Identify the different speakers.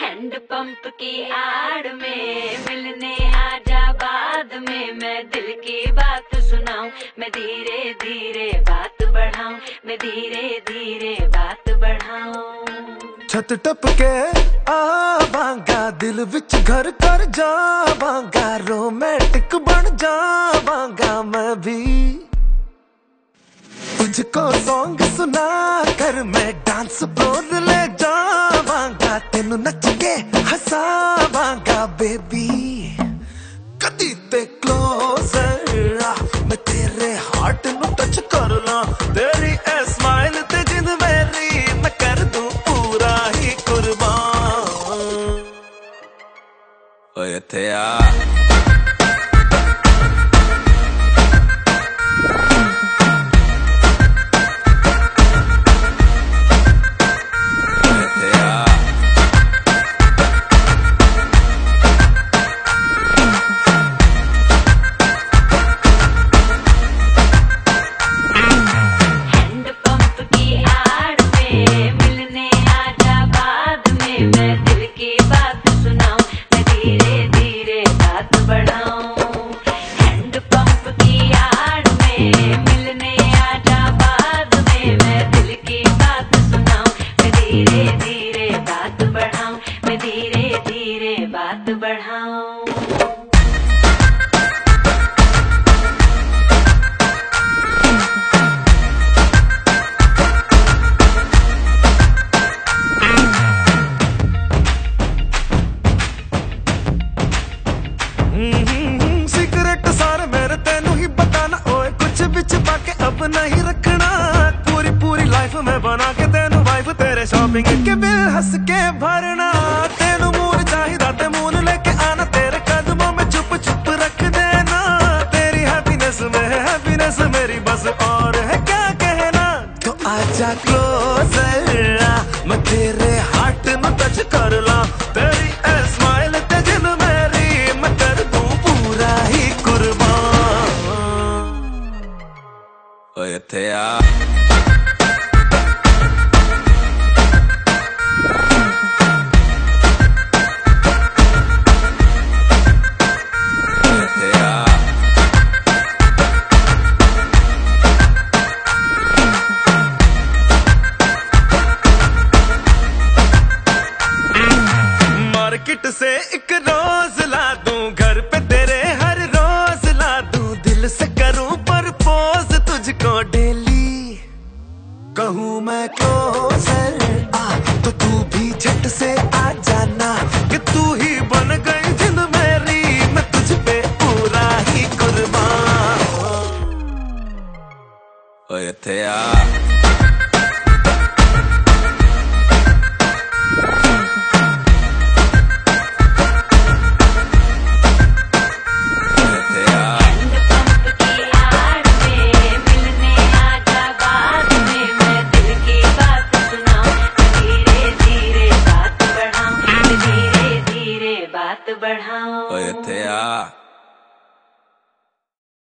Speaker 1: Hand pump की आड़ में मिलने आजा बाद में मैं दिल की बात सुनाऊं। मैं धीरे धीरे बात बढ़ाऊं। मैं धीरे धीरे बात बढ़ाऊं।
Speaker 2: छत टपके आवांगा, दिल विच घर कर जावांगा रोमांटिक बन जावांगा मैं भी। तुझको सॉन्ग सुना कर मैं डांस फ्लोर ले ਹਸਾਵਾਂਗਾ ਤੈਨੂੰ ਨੱਚ ਕੇ ਹਸਾਵਾਂਗਾ ਬੇਬੀ ਕਦੀ ਤੇ ਕਲੋਜ਼ਰ ਆ, ਮੈਂ ਤੇਰੇ ਹਾਰਟ ਨੂੰ ਟੱਚ ਕਰਨਾ ਤੇਰੀ ਐ ਸਮਾਈਲ ਤੇ ਜਿੰਦ ਮੇਰੀ, ਮੈਂ ਕਰ ਦੂੰ ਪੂਰਾ ਹੀ ਕੁਰਬਾਨ। ਓਏ ਤੇ ਆ। सिगरेट सारे मेरे तेनू ही बताना। ओए, कुछ बिच पाके अब नहीं रखना। पूरी पूरी लाइफ में बना के तेनू वाइफ तेरे शॉपिंग के बिल हंस के भरना। ते में में है है। आजा क्लोजर मैं तेरे हार्ट ਓਏ कहूँ मैं क्यों सर आ तो तू भी झट से आ जाना कि तू ही बन गई जिन मेरी। मैं तुझ पे पूरा ही कुर्बान। ओए थे हाथ बढ़ाओ।